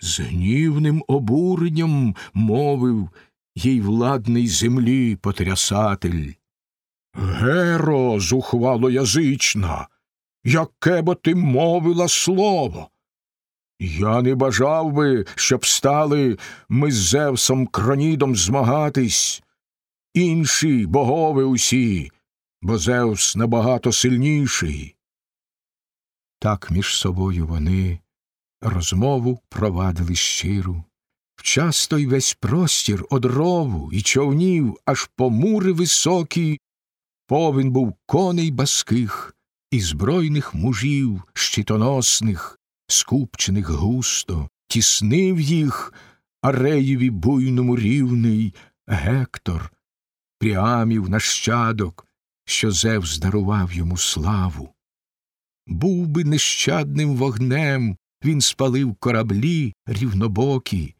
З гнівним обуренням мовив їй владний землі потрясатель. Геро, зухвало язична, яке бо ти мовила слово. Я не бажав би, щоб стали ми з Зевсом кронідом змагатись, інші богови усі, бо Зевс набагато сильніший. Так між собою вони розмову провадили щиру. Вчасто й весь простір одрову і човнів, аж по мури високі, повін був коней баских і збройних мужів щитоносних, скупчених густо, тіснив їх Ареєві буйному рівний Гектор, Пріамів нащадок, що Зевс дарував йому славу. Був би нещадним вогнем, він спалив кораблі рівнобокі,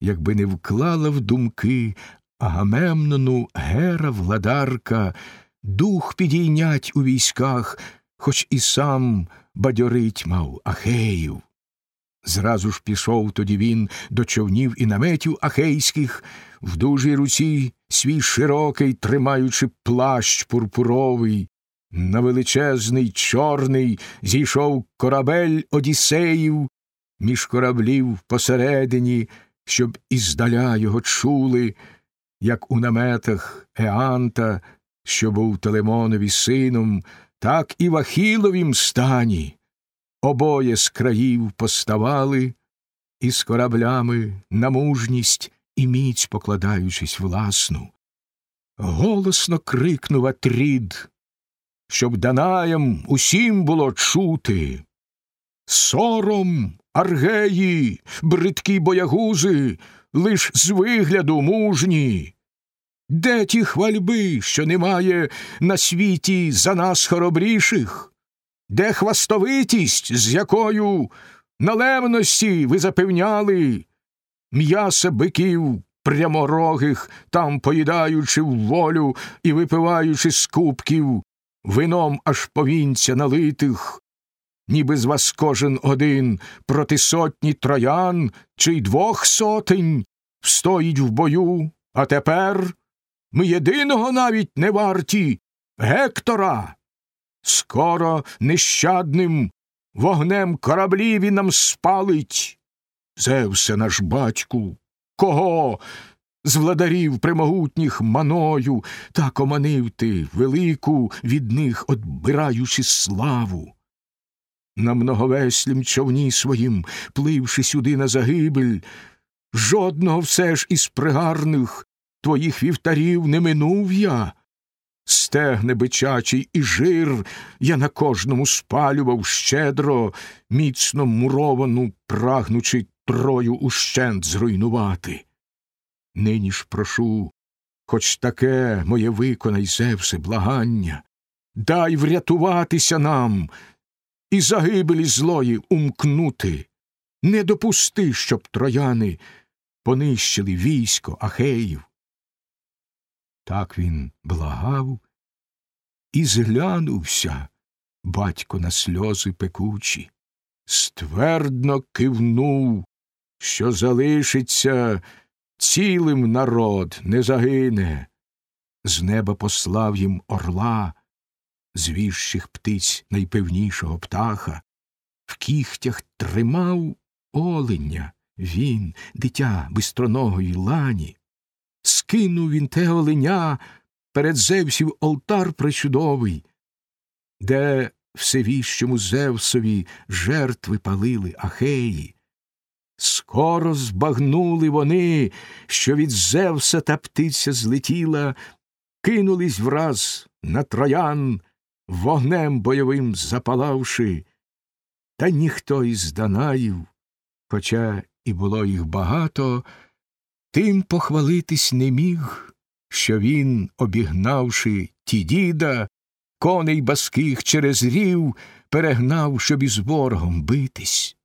якби не вклала в думки Агамемнону гера владарка, дух підійнять у військах, хоч і сам бадьорить мав Ахеїв. Зразу ж пішов тоді він до човнів і наметів ахейських, в дужій руці свій широкий, тримаючи плащ пурпуровий, на величезний чорний зійшов корабель Одіссеїв, між кораблів посередині, щоб іздаля його чули, як у наметах Еанта, що був Телемонові сином, так і в Ахіловім стані. Обоє з країв поставали, і з кораблями на мужність і міць покладаючись власну. Голосно крикнув Атрід, щоб Данаям усім було чути. Сором, аргеї, бридкі боягузи, лиш з вигляду мужні. Де ті хвальби, що немає на світі за нас хоробріших? Де хвастовитість, з якою налевності ви запевняли, м'яса биків пряморогих, там поїдаючи в волю і випиваючи з кубків, вином аж повінця налитих, ніби з вас кожен один проти сотні троян чи й двох сотень встоїть в бою, а тепер ми єдиного навіть не варті Гектора. Скоро нещадним вогнем кораблі він нам спалить. Зевсе наш батьку, кого з владарів примогутніх маною так оманив ти велику від них одбираючи славу. На многовеслім човні своїм, пливши сюди на загибель, жодного все ж із пригарних твоїх вівтарів не минув я. Стегне бичачий і жир я на кожному спалював щедро, міцно муровану, прагнучи трою ущент зруйнувати. Нині ж прошу, хоч таке моє виконай, Зевсе, благання, дай врятуватися нам і загибелі злої умкнути. Не допусти, щоб трояни понищили військо Ахеїв. Так він благав і зглянувся батько на сльози пекучі, ствердно кивнув, що залишиться цілим народ не загине. З неба послав їм орла, з віщих птиць найпевнішого птаха, в кігтях тримав оленя він, дитя бистроногої лані. Скинув він те оленя перед Зевсів олтар причудовий, де всевіщому Зевсові жертви палили ахеї. Скоро збагнули вони, що від Зевса та птиця злетіла, кинулись враз на троян, вогнем бойовим запалавши, та ніхто із Данаїв, хоча і було їх багато, тим похвалитись не міг, що він, обігнавши ті діда, коней баских через рів, перегнав, щоб із ворогом битись.